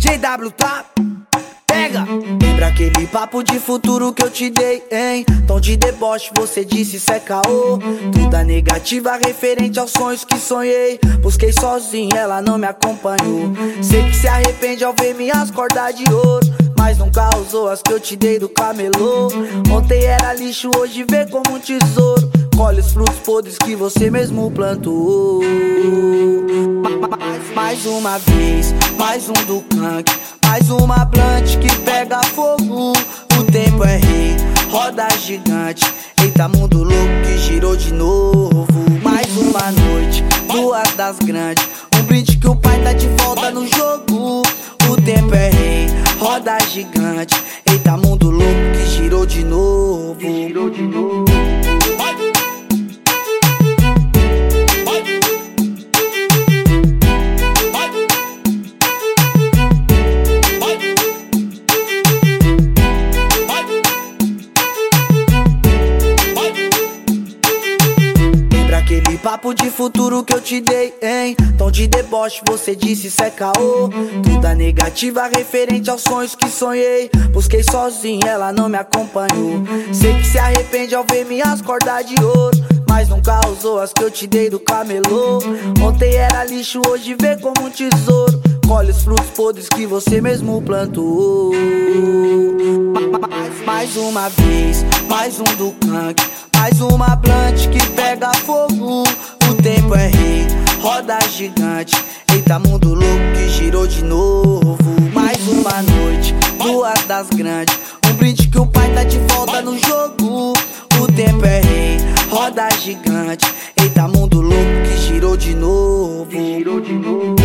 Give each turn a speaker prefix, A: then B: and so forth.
A: MW tá? Pega! Lembra aquele papo de futuro que eu te dei, hein? Tom de deboche, você disse isso é caô. Tudo negativa referente aos sonhos que sonhei. Busquei sozinho, ela não me acompanhou. Sei que se arrepende ao ver minhas cordas de ouro. Mas nunca usou as que eu te dei do camelô. Ontem era lixo, hoje vê como um tesouro. Colhe os frutos podres que você mesmo plantou. Mais, uma vez, mais um do canque. Mais uma blunt que pega fogo. O tempo é rei, roda gigante. Eita, mundo louco que girou de novo. Mais uma noite, duas das grandes. Um brinde que o pai tá de volta no jogo. O tempo é rei, roda gigante. Eita, mundo louco que girou de novo. girou de novo. Papo de futuro que eu te dei, hein? Tom de deboche, você disse isso é caô. Tudo negativa referente aos sonhos que sonhei. Busquei sozinho, ela não me acompanhou. Sei que se arrepende ao ver minhas cordas de ouro. Mas nunca usou as que eu te dei do camelô. Ontem era lixo, hoje vê como um tesouro. Colhe os frutos podres que você mesmo plantou. Mais uma vez, mais um do Kank, mais uma planta que pega fogo. O tempo é rei, roda gigante. Eita, mundo louco que girou de novo. Mais uma noite, duas das grandes. Um brinde que o pai tá de volta no jogo. O tempo é rei, roda gigante. Eita, mundo louco que girou de novo. Que girou de novo.